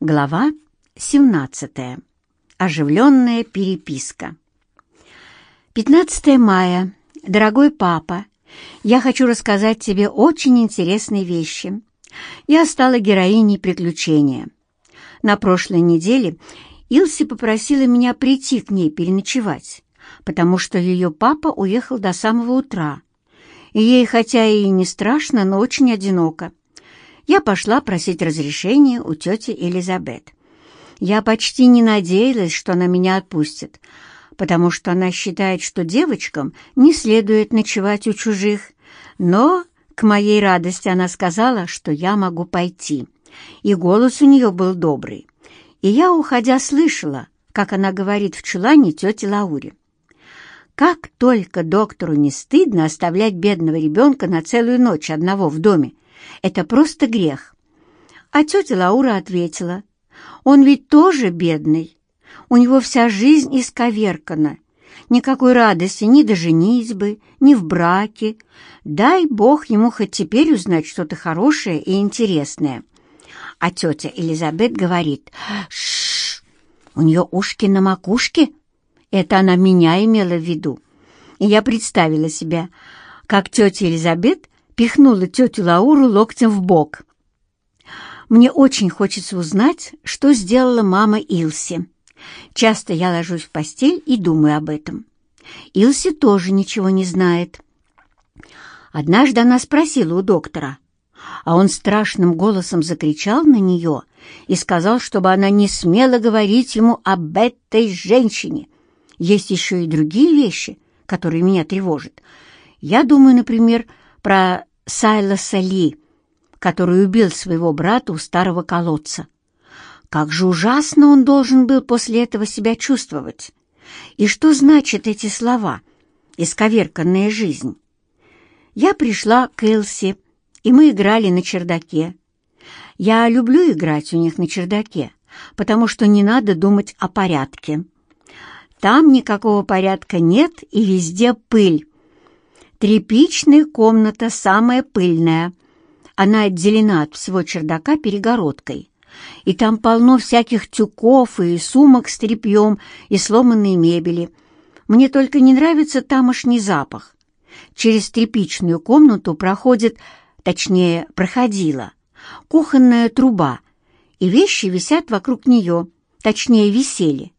Глава 17. Оживленная переписка. 15 мая. Дорогой папа, я хочу рассказать тебе очень интересные вещи. Я стала героиней приключения. На прошлой неделе Илси попросила меня прийти к ней переночевать, потому что ее папа уехал до самого утра. И ей, хотя и не страшно, но очень одиноко я пошла просить разрешения у тети Элизабет. Я почти не надеялась, что она меня отпустит, потому что она считает, что девочкам не следует ночевать у чужих. Но, к моей радости, она сказала, что я могу пойти, и голос у нее был добрый. И я, уходя, слышала, как она говорит в чулане тете Лауре. Как только доктору не стыдно оставлять бедного ребенка на целую ночь одного в доме, это просто грех. А тетя Лаура ответила, он ведь тоже бедный. У него вся жизнь исковеркана. Никакой радости ни до женитьбы, ни в браке. Дай Бог ему хоть теперь узнать что-то хорошее и интересное. А тетя Элизабет говорит, «Шш, у нее ушки на макушке». Это она меня имела в виду. И я представила себя, как тетя Элизабет пихнула тетю Лауру локтем в бок. Мне очень хочется узнать, что сделала мама Илси. Часто я ложусь в постель и думаю об этом. Илси тоже ничего не знает. Однажды она спросила у доктора, а он страшным голосом закричал на нее и сказал, чтобы она не смела говорить ему об этой женщине. Есть еще и другие вещи, которые меня тревожат. Я думаю, например, про Сайлоса Ли, который убил своего брата у старого колодца. Как же ужасно он должен был после этого себя чувствовать. И что значат эти слова «исковерканная жизнь»? Я пришла к Элси, и мы играли на чердаке. Я люблю играть у них на чердаке, потому что не надо думать о порядке. Там никакого порядка нет, и везде пыль. Тряпичная комната самая пыльная. Она отделена от всего чердака перегородкой. И там полно всяких тюков и сумок с тряпьем и сломанной мебели. Мне только не нравится тамошний запах. Через тряпичную комнату проходит, точнее, проходила, кухонная труба, и вещи висят вокруг нее, точнее, висели.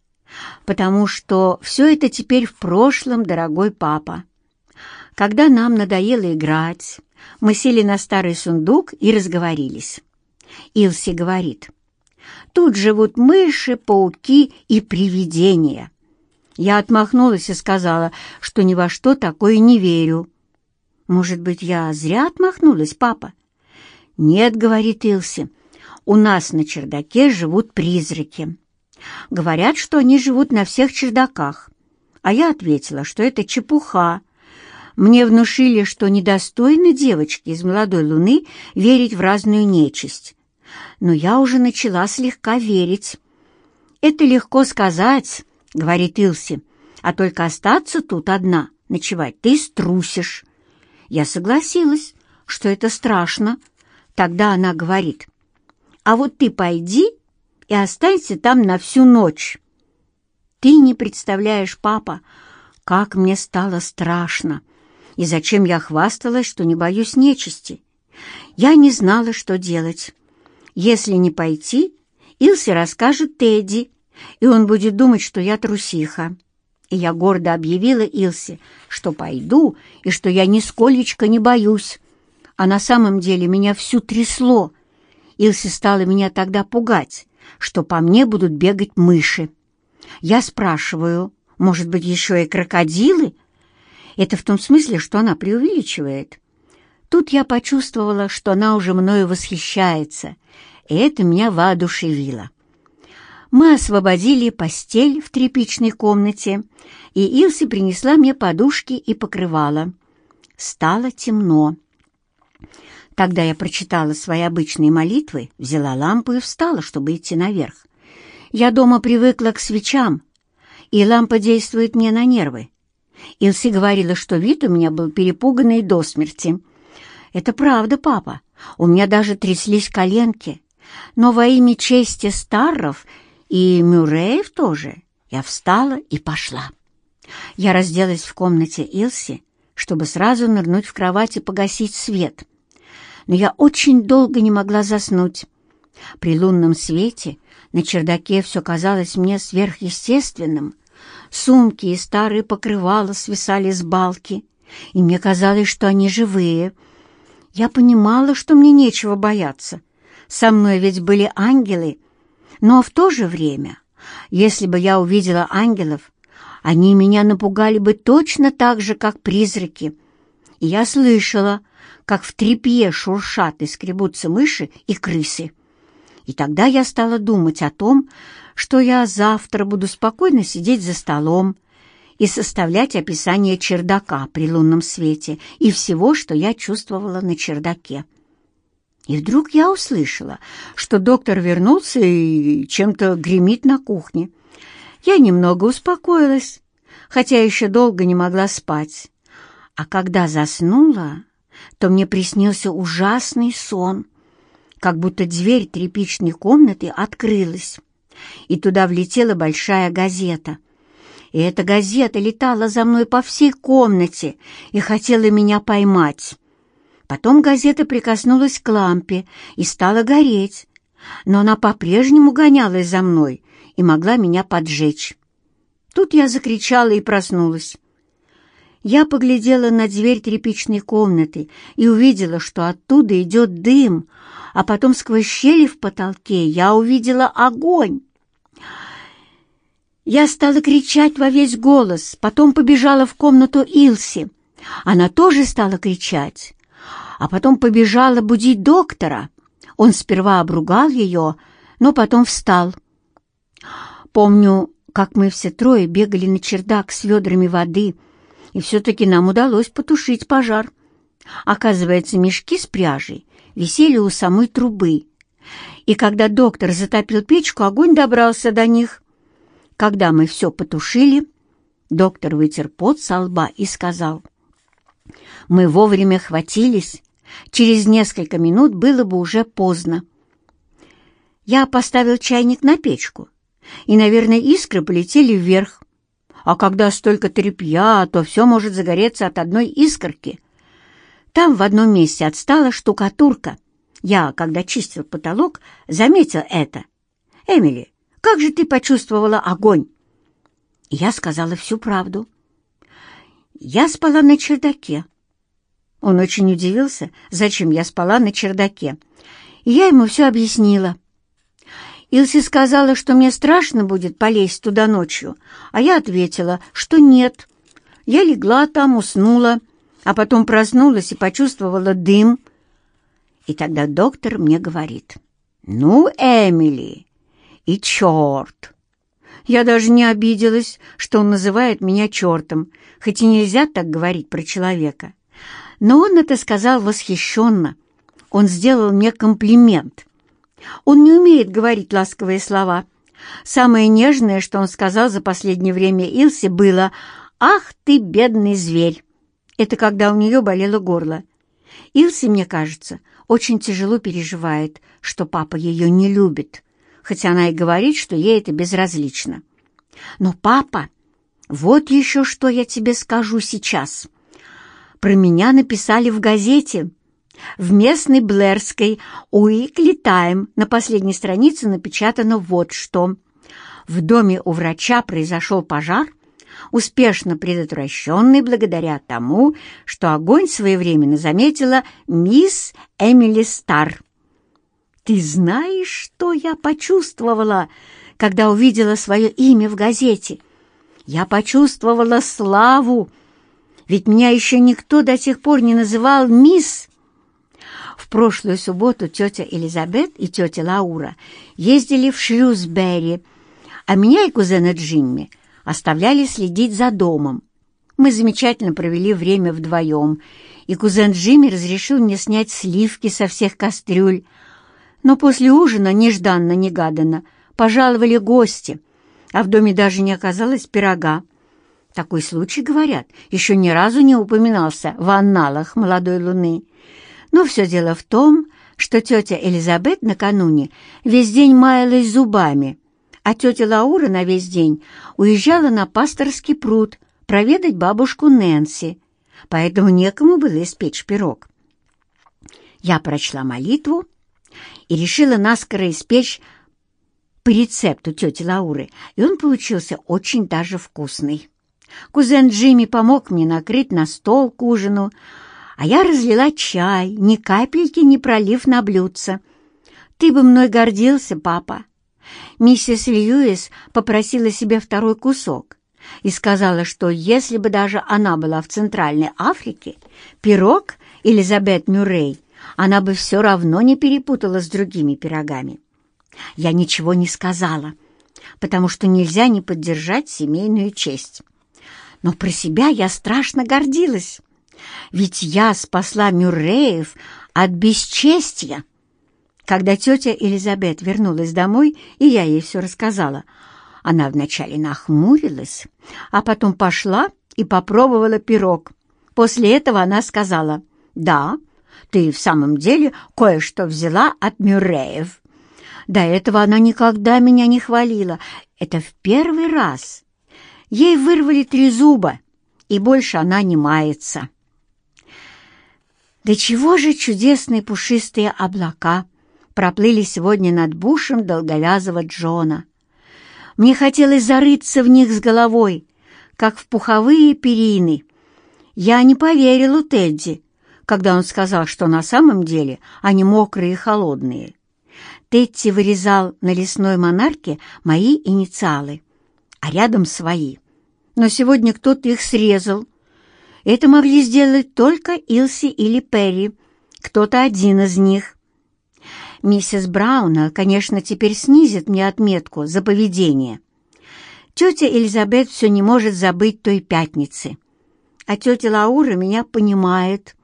Потому что все это теперь в прошлом, дорогой папа. Когда нам надоело играть, мы сели на старый сундук и разговорились. Илси говорит, «Тут живут мыши, пауки и привидения». Я отмахнулась и сказала, что ни во что такое не верю. «Может быть, я зря отмахнулась, папа?» «Нет», — говорит Илси, — «у нас на чердаке живут призраки. Говорят, что они живут на всех чердаках». А я ответила, что это чепуха, мне внушили, что недостойно девочки из молодой луны верить в разную нечисть. Но я уже начала слегка верить. «Это легко сказать», — говорит Илси, «а только остаться тут одна, ночевать, ты струсишь». Я согласилась, что это страшно. Тогда она говорит, «А вот ты пойди и останься там на всю ночь». Ты не представляешь, папа, как мне стало страшно. И зачем я хвасталась, что не боюсь нечисти? Я не знала, что делать. Если не пойти, Илси расскажет Тедди, и он будет думать, что я трусиха. И я гордо объявила Илсе, что пойду и что я нисколечко не боюсь. А на самом деле меня всю трясло. Илси стала меня тогда пугать, что по мне будут бегать мыши. Я спрашиваю, может быть, еще и крокодилы? Это в том смысле, что она преувеличивает. Тут я почувствовала, что она уже мною восхищается, и это меня воодушевило. Мы освободили постель в тряпичной комнате, и Илси принесла мне подушки и покрывало. Стало темно. Тогда я прочитала свои обычные молитвы, взяла лампу и встала, чтобы идти наверх. Я дома привыкла к свечам, и лампа действует мне на нервы. Илси говорила, что вид у меня был перепуганный до смерти. «Это правда, папа. У меня даже тряслись коленки. Но во имя чести Старров и Мюрреев тоже я встала и пошла. Я разделась в комнате Илси, чтобы сразу нырнуть в кровать и погасить свет. Но я очень долго не могла заснуть. При лунном свете на чердаке все казалось мне сверхъестественным. Сумки и старые покрывала свисали с балки, и мне казалось, что они живые. Я понимала, что мне нечего бояться. Со мной ведь были ангелы, но в то же время, если бы я увидела ангелов, они меня напугали бы точно так же, как призраки. И я слышала, как в трепье шуршат и скребутся мыши и крысы. И тогда я стала думать о том, что я завтра буду спокойно сидеть за столом и составлять описание чердака при лунном свете и всего, что я чувствовала на чердаке. И вдруг я услышала, что доктор вернулся и чем-то гремит на кухне. Я немного успокоилась, хотя еще долго не могла спать. А когда заснула, то мне приснился ужасный сон, как будто дверь тряпичной комнаты открылась, и туда влетела большая газета. И эта газета летала за мной по всей комнате и хотела меня поймать. Потом газета прикоснулась к лампе и стала гореть, но она по-прежнему гонялась за мной и могла меня поджечь. Тут я закричала и проснулась. Я поглядела на дверь тряпичной комнаты и увидела, что оттуда идет дым, а потом сквозь щели в потолке я увидела огонь. Я стала кричать во весь голос, потом побежала в комнату Илси. Она тоже стала кричать а потом побежала будить доктора. Он сперва обругал ее, но потом встал. Помню, как мы все трое бегали на чердак с ведрами воды, и все-таки нам удалось потушить пожар. Оказывается, мешки с пряжей висели у самой трубы, и когда доктор затопил печку, огонь добрался до них. Когда мы все потушили, доктор вытер пот со лба и сказал, «Мы вовремя хватились Через несколько минут было бы уже поздно. Я поставил чайник на печку, и, наверное, искры полетели вверх. А когда столько тряпья, то все может загореться от одной искорки. Там в одном месте отстала штукатурка. Я, когда чистил потолок, заметил это. «Эмили, как же ты почувствовала огонь?» Я сказала всю правду. Я спала на чердаке, он очень удивился, зачем я спала на чердаке. И я ему все объяснила. Илси сказала, что мне страшно будет полезть туда ночью, а я ответила, что нет. Я легла там, уснула, а потом проснулась и почувствовала дым. И тогда доктор мне говорит, «Ну, Эмили, и черт!» Я даже не обиделась, что он называет меня чертом, хоть и нельзя так говорить про человека. Но он это сказал восхищенно. Он сделал мне комплимент. Он не умеет говорить ласковые слова. Самое нежное, что он сказал за последнее время Илсе, было «Ах ты, бедный зверь!» Это когда у нее болело горло. Илсе, мне кажется, очень тяжело переживает, что папа ее не любит, хотя она и говорит, что ей это безразлично. Но папа, вот еще что я тебе скажу сейчас. Про меня написали в газете. В местной Блэрской Уикли Тайм на последней странице напечатано вот что. В доме у врача произошел пожар, успешно предотвращенный благодаря тому, что огонь своевременно заметила мисс Эмили Стар. «Ты знаешь, что я почувствовала, когда увидела свое имя в газете? Я почувствовала славу, ведь меня еще никто до сих пор не называл мисс. В прошлую субботу тетя Элизабет и тетя Лаура ездили в Шлюзберри, а меня и кузена Джимми оставляли следить за домом. Мы замечательно провели время вдвоем, и кузен Джимми разрешил мне снять сливки со всех кастрюль. Но после ужина, нежданно-негаданно, пожаловали гости, а в доме даже не оказалось пирога. Такой случай, говорят, еще ни разу не упоминался в анналах молодой луны. Но все дело в том, что тетя Элизабет накануне весь день маялась зубами, а тетя Лаура на весь день уезжала на пасторский пруд проведать бабушку Нэнси, поэтому некому было испечь пирог. Я прочла молитву и решила наскоро испечь по рецепту тети Лауры, и он получился очень даже вкусный. Кузен Джимми помог мне накрыть на стол к ужину, а я разлила чай, ни капельки не пролив на блюдце. «Ты бы мной гордился, папа!» Миссис Льюис попросила себе второй кусок и сказала, что если бы даже она была в Центральной Африке, пирог Элизабет Мюррей она бы все равно не перепутала с другими пирогами. Я ничего не сказала, потому что нельзя не поддержать семейную честь. Но про себя я страшно гордилась. Ведь я спасла Мюрреев от бесчестья. Когда тетя Элизабет вернулась домой, и я ей все рассказала, она вначале нахмурилась, а потом пошла и попробовала пирог. После этого она сказала, «Да, ты в самом деле кое-что взяла от Мюрреев». До этого она никогда меня не хвалила. Это в первый раз. Ей вырвали три зуба, и больше она не мается. Да чего же чудесные пушистые облака проплыли сегодня над бушем долговязого Джона. Мне хотелось зарыться в них с головой, как в пуховые перины. Я не поверила Тедди, когда он сказал, что на самом деле они мокрые и холодные. Тедди вырезал на лесной монарке мои инициалы, а рядом свои. Но сегодня кто-то их срезал, это могли сделать только Илси или Перри, кто-то один из них. Миссис Брауна, конечно, теперь снизит мне отметку за поведение. Тетя Элизабет все не может забыть той пятницы. А тетя Лаура меня понимает.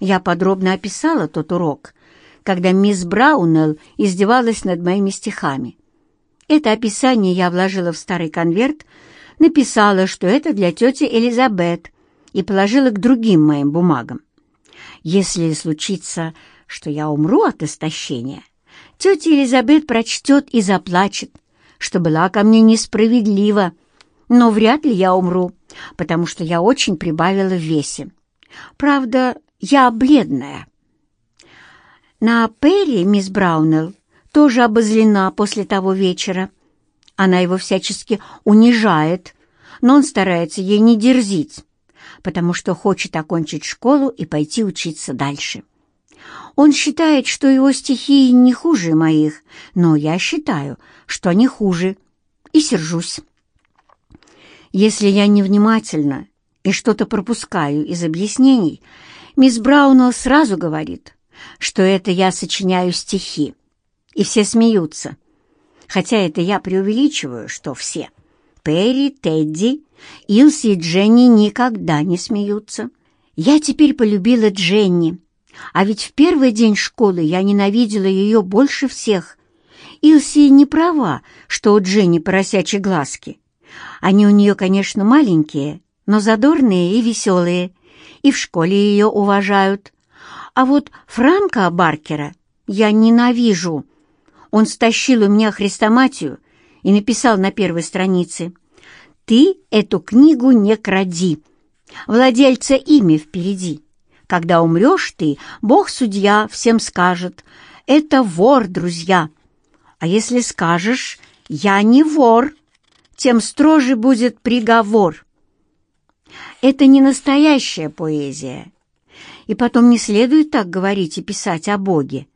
Я подробно описала тот урок, когда мисс Браунелл издевалась над моими стихами. Это описание я вложила в старый конверт, написала, что это для тети Элизабет, и положила к другим моим бумагам. Если случится, что я умру от истощения, тетя Елизабет прочтет и заплачет, что была ко мне несправедлива, но вряд ли я умру, потому что я очень прибавила в весе. Правда, я бледная. На Перри мисс Браунелл тоже обозлена после того вечера. Она его всячески унижает, но он старается ей не дерзить потому что хочет окончить школу и пойти учиться дальше. Он считает, что его стихи не хуже моих, но я считаю, что они хуже, и сержусь. Если я невнимательна и что-то пропускаю из объяснений, мисс Браунелл сразу говорит, что это я сочиняю стихи, и все смеются, хотя это я преувеличиваю, что все. Перри, Тедди Илси и Дженни никогда не смеются. Я теперь полюбила Дженни, а ведь в первый день школы я ненавидела ее больше всех. Илси не права, что у Дженни поросячьи глазки. Они у нее, конечно, маленькие, но задорные и веселые, и в школе ее уважают. А вот Франка Баркера я ненавижу. Он стащил у меня хрестоматию и написал на первой странице ты эту книгу не кради. Владельца ими впереди. Когда умрешь ты, Бог-судья всем скажет, это вор, друзья. А если скажешь, я не вор, тем строже будет приговор. Это не настоящая поэзия. И потом не следует так говорить и писать о Боге.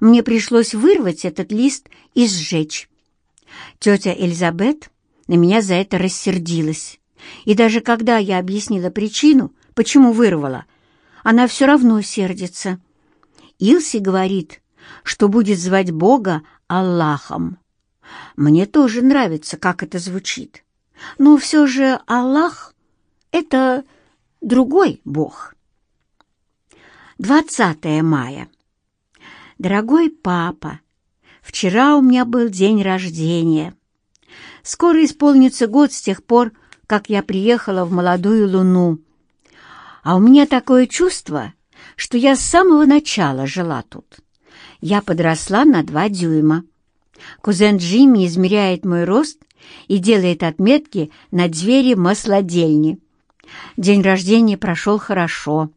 Мне пришлось вырвать этот лист и сжечь. Тетя Элизабет на меня за это рассердилась. И даже когда я объяснила причину, почему вырвала, она все равно сердится. Илси говорит, что будет звать Бога Аллахом. Мне тоже нравится, как это звучит. Но все же Аллах — это другой Бог. 20 мая. Дорогой папа, вчера у меня был день рождения. Скоро исполнится год с тех пор, как я приехала в молодую луну. А у меня такое чувство, что я с самого начала жила тут. я подросла на два дюйма. Кузен Джимми измеряет мой рост и делает отметки на двери маслодельни. День рождения прошел хорошо.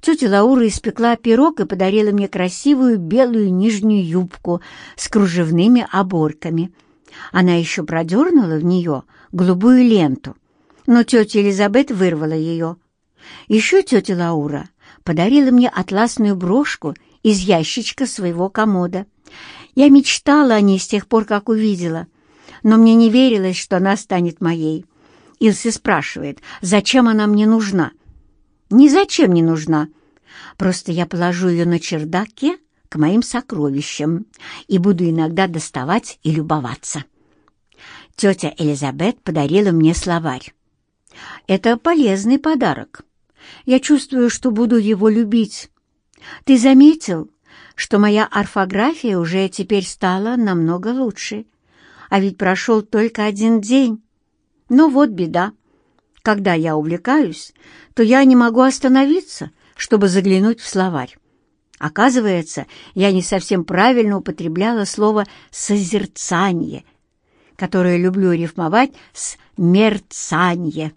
Тетя Лаура испекла пирог и подарила мне красивую белую нижнюю юбку с кружевными оборками. Она еще продернула в нее голубую ленту, но тетя Элизабет вырвала ее. Еще тетя Лаура подарила мне атласную брошку из ящичка своего комода. Я мечтала о ней с тех пор, как увидела, но мне не верилось, что она станет моей. Илси спрашивает, зачем она мне нужна. Ни зачем не нужна. Просто я положу ее на чердаке к моим сокровищам и буду иногда доставать и любоваться. Тетя Элизабет подарила мне словарь. Это полезный подарок. Я чувствую, что буду его любить. Ты заметил, что моя орфография уже теперь стала намного лучше? А ведь прошел только один день. Но вот беда. Когда я увлекаюсь, то я не могу остановиться, чтобы заглянуть в словарь. Оказывается, я не совсем правильно употребляла слово «созерцание», которое люблю рифмовать с «мерцанье».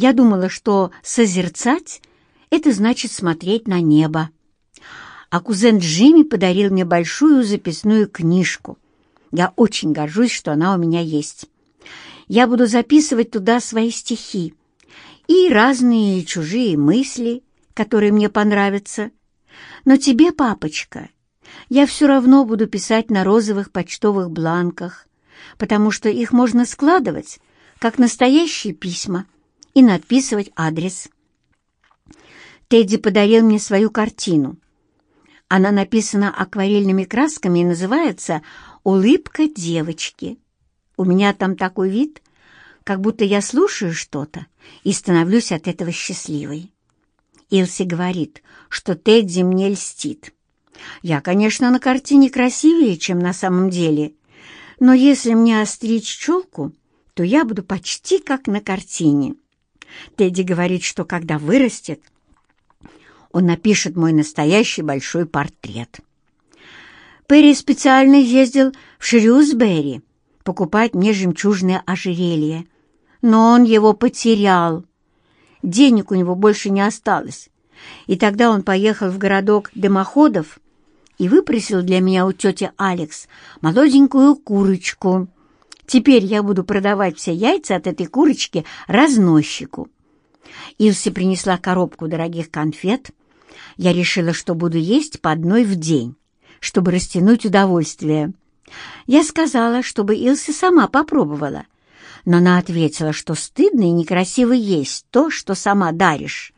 Я думала, что «созерцать» — это значит смотреть на небо. А кузен Джимми подарил мне большую записную книжку. Я очень горжусь, что она у меня есть. Я буду записывать туда свои стихи и разные чужие мысли, которые мне понравятся. Но тебе, папочка, я все равно буду писать на розовых почтовых бланках, потому что их можно складывать, как настоящие письма, и надписывать адрес. Тедди подарил мне свою картину. Она написана акварельными красками и называется «Улыбка девочки». У меня там такой вид, как будто я слушаю что-то и становлюсь от этого счастливой. Илси говорит, что Тедди мне льстит. Я, конечно, на картине красивее, чем на самом деле, но если мне остричь челку, то я буду почти как на картине. Тедди говорит, что когда вырастет, он напишет мой настоящий большой портрет. Перри специально ездил в Шрюсбери, покупать мне жемчужное ожерелье. Но он его потерял. Денег у него больше не осталось. И тогда он поехал в городок дымоходов и выпросил для меня у тети Алекс молоденькую курочку. Теперь я буду продавать все яйца от этой курочки разносчику. Илси принесла коробку дорогих конфет. Я решила, что буду есть по одной в день, чтобы растянуть удовольствие. Я сказала, чтобы Илси сама попробовала, но она ответила, что стыдно и некрасиво есть то, что сама даришь.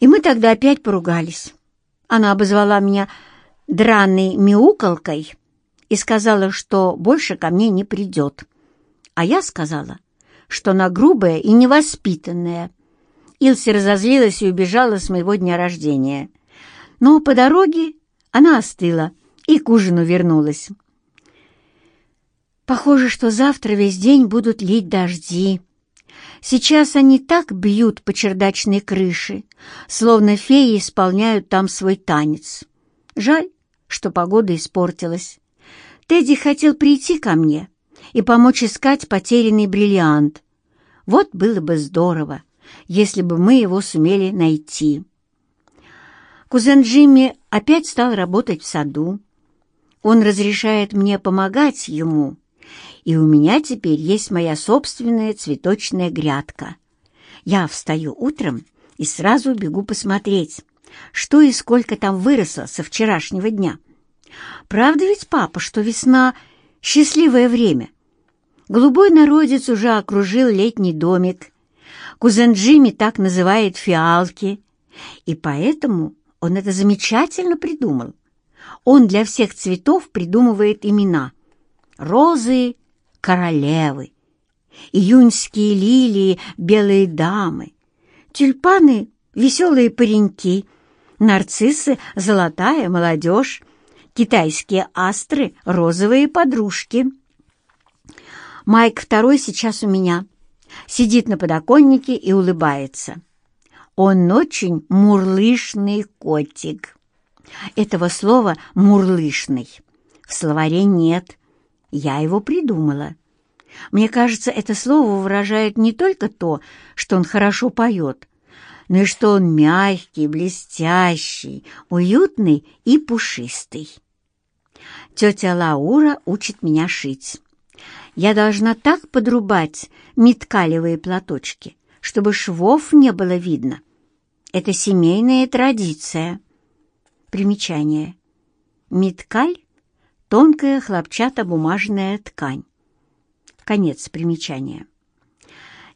И мы тогда опять поругались. Она обозвала меня драной мяукалкой и сказала, что больше ко мне не придет. А я сказала, что она грубая и невоспитанная. Илси разозлилась и убежала с моего дня рождения. Но по дороге она остыла и к ужину вернулась. Похоже, что завтра весь день будут лить дожди. Сейчас они так бьют по чердачной крыше, словно феи исполняют там свой танец. Жаль, что погода испортилась. Тедди хотел прийти ко мне и помочь искать потерянный бриллиант. Вот было бы здорово, если бы мы его сумели найти. Кузен Джимми опять стал работать в саду. Он разрешает мне помогать ему, и у меня теперь есть моя собственная цветочная грядка. Я встаю утром и сразу бегу посмотреть, что и сколько там выросло со вчерашнего дня. Правда ведь, папа, что весна — счастливое время? Голубой народец уже окружил летний домик. Кузен Джимми так называет фиалки, и поэтому он это замечательно придумал. Он для всех цветов придумывает имена. Розы королевы, июньские лилии — белые дамы, тюльпаны — веселые пареньки, нарциссы — золотая молодежь, китайские астры — розовые подружки. Майк второй сейчас у меня, сидит на подоконнике и улыбается. Он очень мурлышный котик. Этого слова «мурлышный» в словаре нет. Я его придумала. Мне кажется, это слово выражает не только то, что он хорошо поет, но и что он мягкий, блестящий, уютный и пушистый. Тетя Лаура учит меня шить. Я должна так подрубать меткалевые платочки, чтобы швов не было видно. Это семейная традиция. Примечание. Меткаль — тонкая хлопчатобумажная ткань. Конец примечания.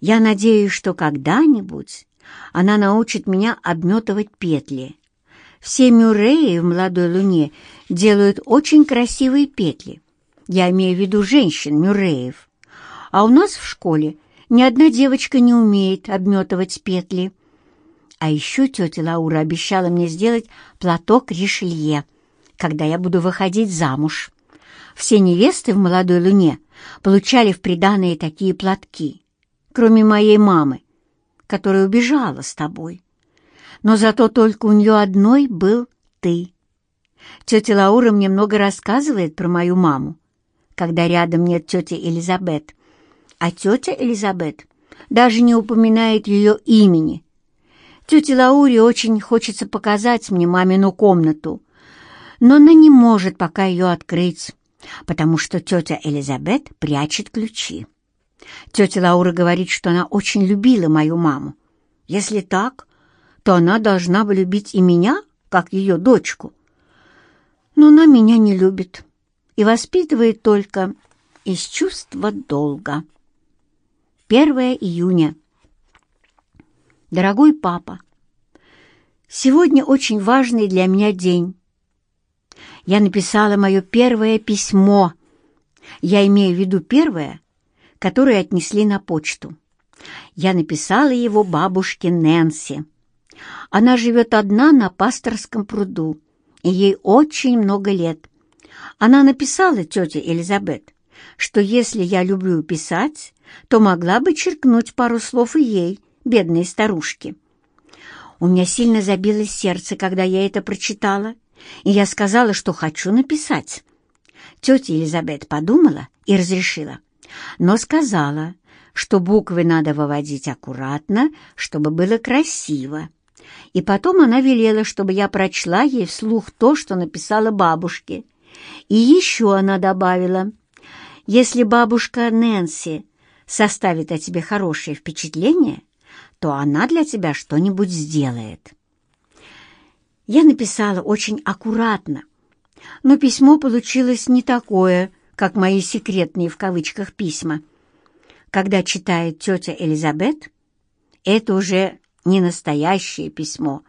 Я надеюсь, что когда-нибудь она научит меня обметывать петли. Все мюрреи в «Молодой луне» делают очень красивые петли. Я имею в виду женщин мюрреев. А у нас в школе ни одна девочка не умеет обметывать петли. А еще тетя Лаура обещала мне сделать платок Ришелье, когда я буду выходить замуж. Все невесты в «Молодой луне» получали в приданые такие платки, кроме моей мамы, которая убежала с тобой. Но зато только у нее одной был ты. Тетя Лаура мне много рассказывает про мою маму, когда рядом нет тети Элизабет. А тетя Элизабет даже не упоминает ее имени. Тете Лауре очень хочется показать мне мамину комнату, но она не может пока ее открыть, потому что тетя Элизабет прячет ключи. Тетя Лаура говорит, что она очень любила мою маму. Если так, то она должна бы любить и меня, как ее дочку. Но она меня не любит и воспитывает только из чувства долга. 1 июня. Дорогой папа, сегодня очень важный для меня день. Я написала мое первое письмо. Я имею в виду первое, которое отнесли на почту. Я написала его бабушке Нэнси. Она живет одна на пасторском пруду, и ей очень много лет. Она написала тете Элизабет, что если я люблю писать, то могла бы черкнуть пару слов и ей, бедной старушке. У меня сильно забилось сердце, когда я это прочитала, и я сказала, что хочу написать. Тетя Елизабет подумала и разрешила, но сказала, что буквы надо выводить аккуратно, чтобы было красиво. И потом она велела, чтобы я прочла ей вслух то, что написала бабушке. И еще она добавила, «Если бабушка Нэнси составит о тебе хорошее впечатление, то она для тебя что-нибудь сделает». Я написала очень аккуратно, но письмо получилось не такое, как мои секретные в кавычках письма — когда читает тетя Элизабет, это уже не настоящее письмо.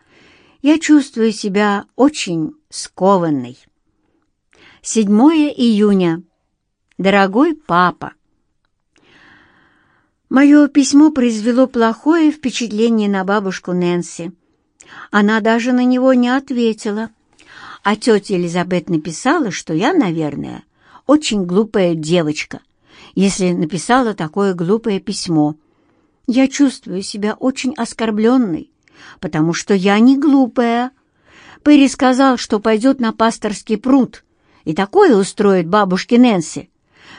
Я чувствую себя очень скованной. 7 июня. Дорогой папа, Мое письмо произвело плохое впечатление на бабушку Нэнси. Она даже на него не ответила. А тетя Элизабет написала, что я, наверное, очень глупая девочка, если написала такое глупое письмо. Я чувствую себя очень оскорбленной, потому что я не глупая. Перри сказал, что пойдет на пасторский пруд и такое устроит бабушке Нэнси,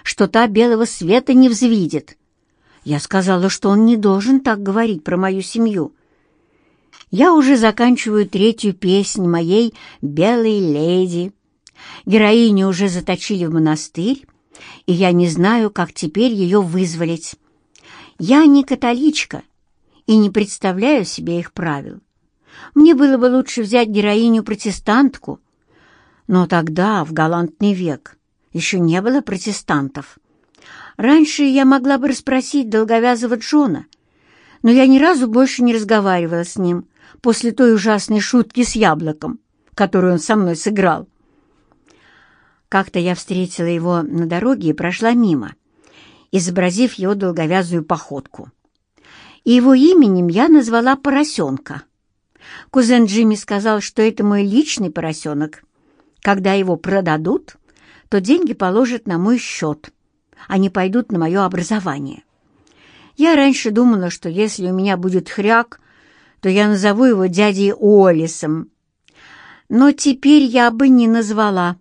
что та белого света не взвидит. Я сказала, что он не должен так говорить про мою семью. Я уже заканчиваю третью песнь моей «Белой леди». Героиню уже заточили в монастырь, и я не знаю, как теперь ее вызволить. Я не католичка и не представляю себе их правил. Мне было бы лучше взять героиню-протестантку, но тогда, в галантный век, еще не было протестантов. Раньше я могла бы расспросить долговязого Джона, но я ни разу больше не разговаривала с ним после той ужасной шутки с яблоком, которую он со мной сыграл. Как-то я встретила его на дороге и прошла мимо, изобразив его долговязую походку. И его именем я назвала поросенка. Кузен Джимми сказал, что это мой личный поросенок. Когда его продадут, то деньги положат на мой счет. Они пойдут на мое образование. Я раньше думала, что если у меня будет хряк, то я назову его дядей Уоллесом. но теперь я бы не назвала,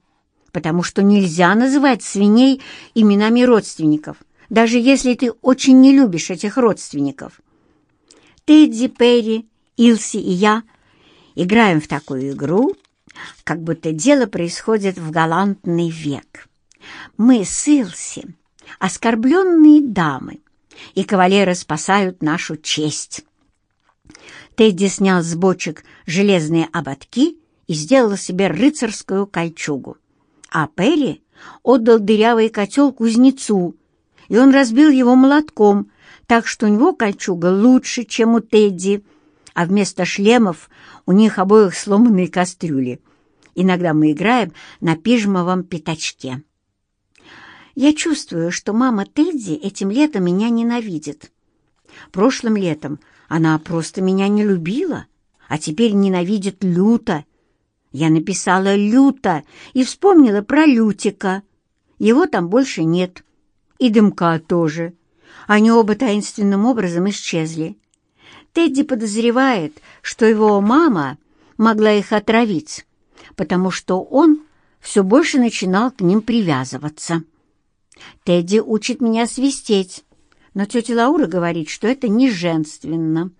потому что нельзя называть свиней именами родственников, даже если ты очень не любишь этих родственников. Тедди, Перри, Илси и я играем в такую игру, как будто дело происходит в галантный век. Мы с Илси оскорбленные дамы, и кавалеры спасают нашу честь. Тедди снял с бочек железные ободки и сделал себе рыцарскую кольчугу. А Перри отдал дырявый котел кузнецу, и он разбил его молотком, так что у него кольчуга лучше, чем у Тедди, а вместо шлемов у них обоих сломанные кастрюли. Иногда мы играем на пижмовом пятачке. Я чувствую, что мама Тедди этим летом меня ненавидит. Прошлым летом она просто меня не любила, а теперь ненавидит люто. Я написала «люто» и вспомнила про Лютика. Его там больше нет. И Дымка тоже. Они оба таинственным образом исчезли. Тедди подозревает, что его мама могла их отравить, потому что он все больше начинал к ним привязываться. Тедди учит меня свистеть, но тетя Лаура говорит, что это не женственно.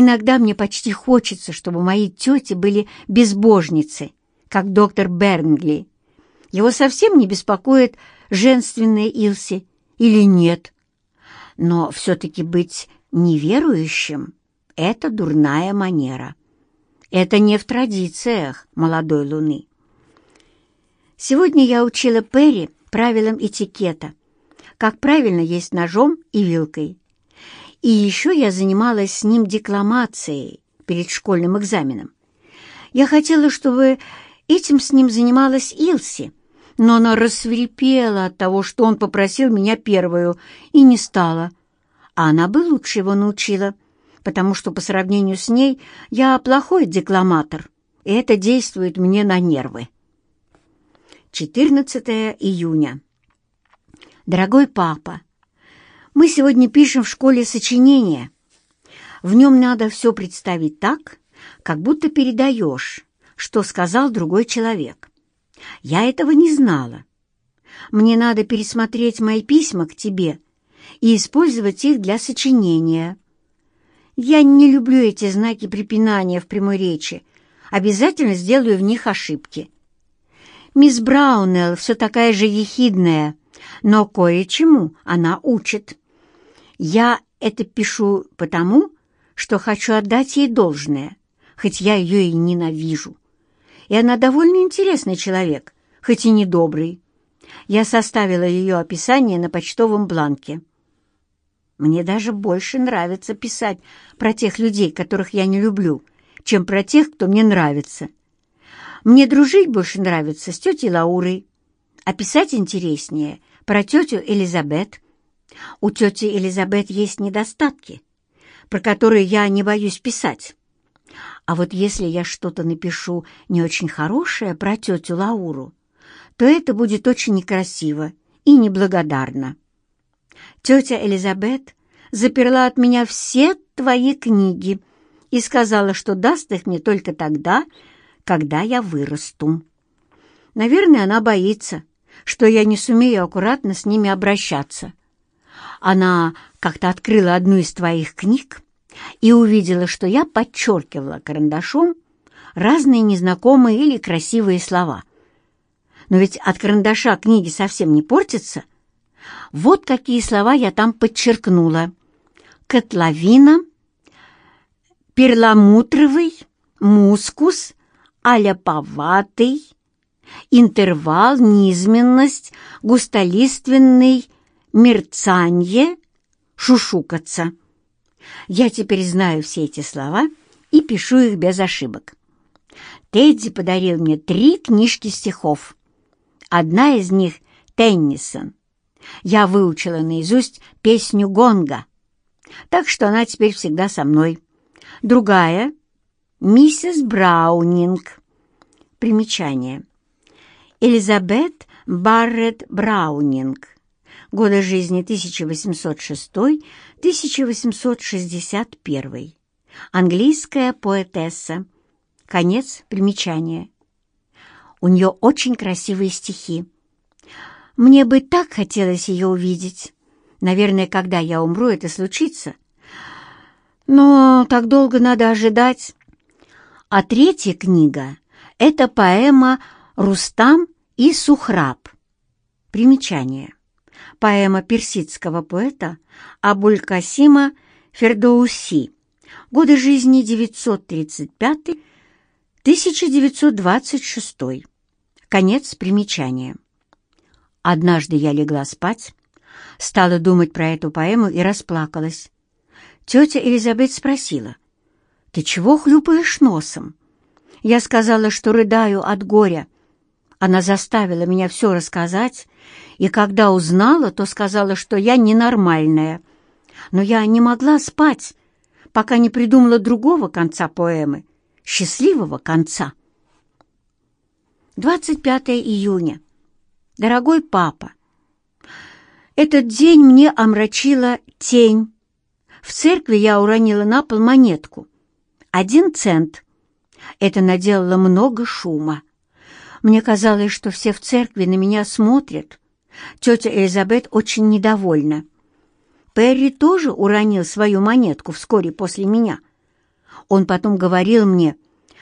Иногда мне почти хочется, чтобы мои тети были безбожницы, как доктор Бернгли. Его совсем не беспокоит женственная Илси или нет. Но все-таки быть неверующим — это дурная манера. Это не в традициях молодой луны. Сегодня я учила Перри правилам этикета, как правильно есть ножом и вилкой. И еще я занималась с ним декламацией перед школьным экзаменом. Я хотела, чтобы этим с ним занималась Илси, но она рассверепела от того, что он попросил меня первую, и не стала. А она бы лучше его научила, потому что по сравнению с ней я плохой декламатор, и это действует мне на нервы. 14 июня. Дорогой папа, мы сегодня пишем в школе сочинение. В нем надо все представить так, как будто передаешь, что сказал другой человек. Я этого не знала. Мне надо пересмотреть мои письма к тебе и использовать их для сочинения. Я не люблю эти знаки препинания в прямой речи. Обязательно сделаю в них ошибки. Мисс Браунелл все такая же ехидная, но кое-чему она учит. Я это пишу потому, что хочу отдать ей должное, хоть я ее и ненавижу. И она довольно интересный человек, хоть и недобрый. Я составила ее описание на почтовом бланке. Мне даже больше нравится писать про тех людей, которых я не люблю, чем про тех, кто мне нравится. Мне дружить больше нравится с тетей Лаурой, а писать интереснее про тетю Элизабет. У тети Элизабет есть недостатки, про которые я не боюсь писать. А вот если я что-то напишу не очень хорошее про тетю Лауру, то это будет очень некрасиво и неблагодарно. Тетя Элизабет заперла от меня все твои книги и сказала, что даст их мне только тогда, когда я вырасту. Наверное, она боится, что я не сумею аккуратно с ними обращаться. Она как-то открыла одну из твоих книг и увидела, что я подчеркивала карандашом разные незнакомые или красивые слова. Но ведь от карандаша книги совсем не портятся. Вот какие слова я там подчеркнула. Котловина, перламутровый, мускус, аляповатый, интервал, низменность, густолиственный, мерцанье, шушукаться. Я теперь знаю все эти слова и пишу их без ошибок. Тедди подарил мне три книжки стихов. Одна из них — Теннисон. Я выучила наизусть песню «Гонга», так что она теперь всегда со мной. Другая — «Миссис Браунинг». Примечание. Элизабет Барретт Браунинг. Годы жизни 1806-1861. Английская поэтесса. Конец примечания. У нее очень красивые стихи. Мне бы так хотелось ее увидеть. Наверное, когда я умру, это случится. Но так долго надо ожидать. А третья книга — это поэма «Рустам и Сухраб». Примечание. Поэма персидского поэта Абуль-Касима Фердоуси. Годы жизни 935-1926. Конец примечания. Однажды я легла спать, стала думать про эту поэму и расплакалась. Тетя Элизабет спросила, «Ты чего хлюпаешь носом?» Я сказала, что рыдаю от горя. Она заставила меня все рассказать, и когда узнала, то сказала, что я ненормальная. Но я не могла спать, пока не придумала другого конца поэмы, счастливого конца. 25 июня. Дорогой папа, этот день мне омрачила тень. В церкви я уронила на пол монетку. Один цент. Это наделало много шума. Мне казалось, что все в церкви на меня смотрят. Тетя Элизабет очень недовольна. Перри тоже уронил свою монетку вскоре после меня. Он потом говорил мне,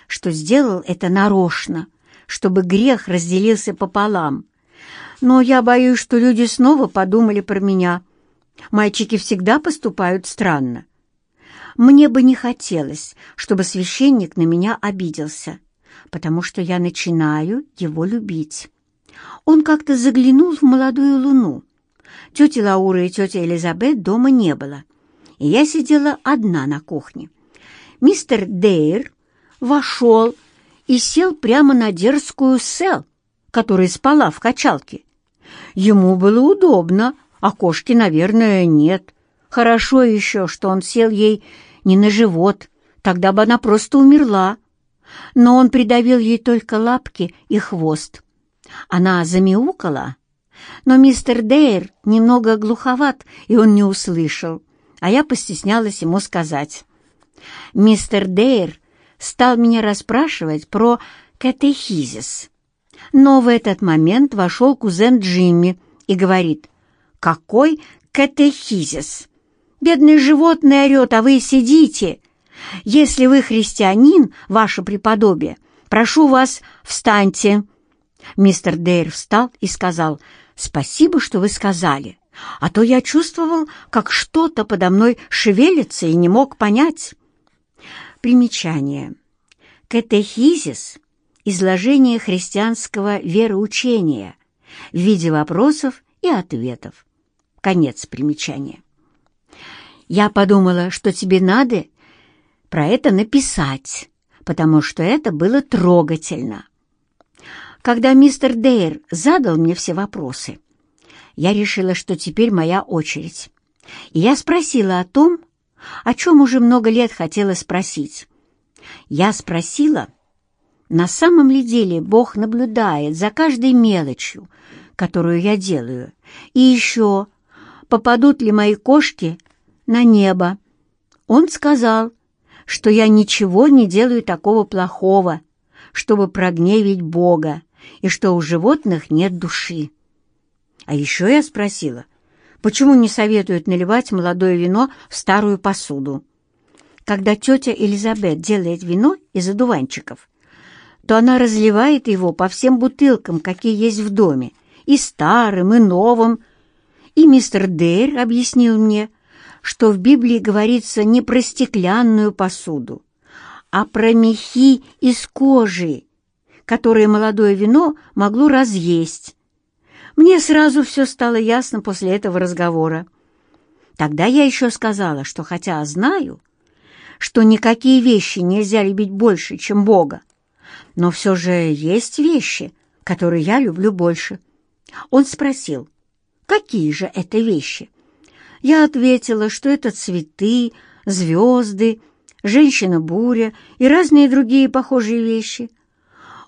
что сделал это нарочно, чтобы грех разделился пополам. Но я боюсь, что люди снова подумали про меня. Мальчики всегда поступают странно. Мне бы не хотелось, чтобы священник на меня обиделся, потому что я начинаю его любить. Он как-то заглянул в молодую луну, Тети Лауры и тети Элизабет дома не было, и я сидела одна на кухне. Мистер Дейр вошел и сел прямо на дерзкую Сел, которая спала в качалке. Ему было удобно, а кошки, наверное, нет. Хорошо еще, что он сел ей не на живот, тогда бы она просто умерла. Но он придавил ей только лапки и хвост. Она замяукала, но мистер Дейр немного глуховат, и он не услышал, а я постеснялась ему сказать. Мистер Дейр стал меня расспрашивать про катехизис. Но в этот момент вошел кузен Джимми и говорит, «Какой катехизис? Бедное животное орет, а вы сидите. Если вы христианин, ваше преподобие, прошу вас, встаньте». Мистер Дейр встал и сказал, «Спасибо, что вы сказали, а то я чувствовал, как что-то подо мной шевелится и не мог понять». Примечание. Катехизис – изложение христианского вероучения в виде вопросов и ответов. Конец примечания. Я подумала, что тебе надо про это написать, потому что это было трогательно. Когда мистер Дейр задал мне все вопросы, я решила, что теперь моя очередь. И я спросила о том, о чем уже много лет хотела спросить. Я спросила, на самом ли деле Бог наблюдает за каждой мелочью, которую я делаю, и еще, попадут ли мои кошки на небо. Он сказал, что я ничего не делаю такого плохого, чтобы прогневить Бога, и что у животных нет души. А еще я спросила, почему не советуют наливать молодое вино в старую посуду. Когда тетя Элизабет делает вино из одуванчиков, то она разливает его по всем бутылкам, какие есть в доме, и старым, и новым. И мистер Дейр объяснил мне, что в Библии говорится не про стеклянную посуду, а про мехи из кожи, которые молодое вино могло разъесть. Мне сразу все стало ясно после этого разговора. Тогда я еще сказала, что хотя знаю, что никакие вещи нельзя любить больше, чем Бога, но все же есть вещи, которые я люблю больше. Он спросил, какие же это вещи? Я ответила, что это цветы, звезды, женщина-буря и разные другие похожие вещи.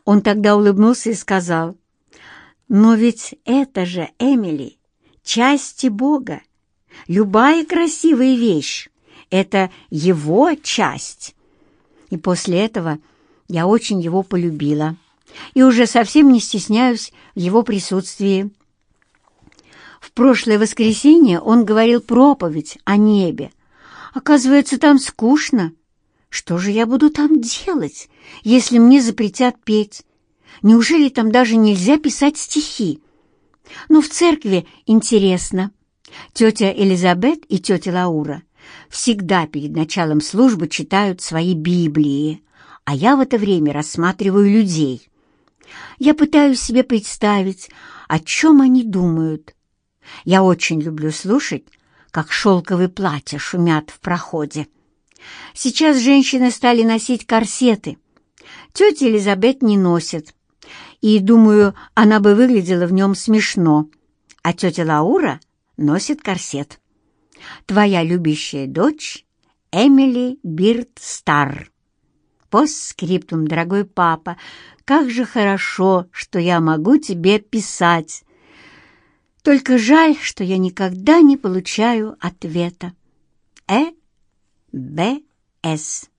Он тогда улыбнулся и сказал, «Но ведь это же, Эмили, части Бога. Любая красивая вещь — это его часть». И после этого Я очень его полюбила и уже совсем не стесняюсь в его присутствии. В прошлое воскресенье он говорил проповедь о небе. Оказывается, там скучно. Что же я буду там делать, если мне запретят петь? Неужели там даже нельзя писать стихи? Но в церкви интересно. Тетя Элизабет и тетя Лаура всегда перед началом службы читают свои Библии, а я в это время рассматриваю людей. Я пытаюсь себе представить, о чем они думают. Я очень люблю слушать, как шелковые платья шумят в проходе. Сейчас женщины стали носить корсеты. Тетя Элизабет не носит, и, думаю, она бы выглядела в нем смешно, а тетя Лаура носит корсет. Твоя любящая дочь Эмили Бирд Стар. Постскриптум, дорогой папа, как же хорошо, что я могу тебе писать. Только жаль, что я никогда не получаю ответа. Э. Б. С.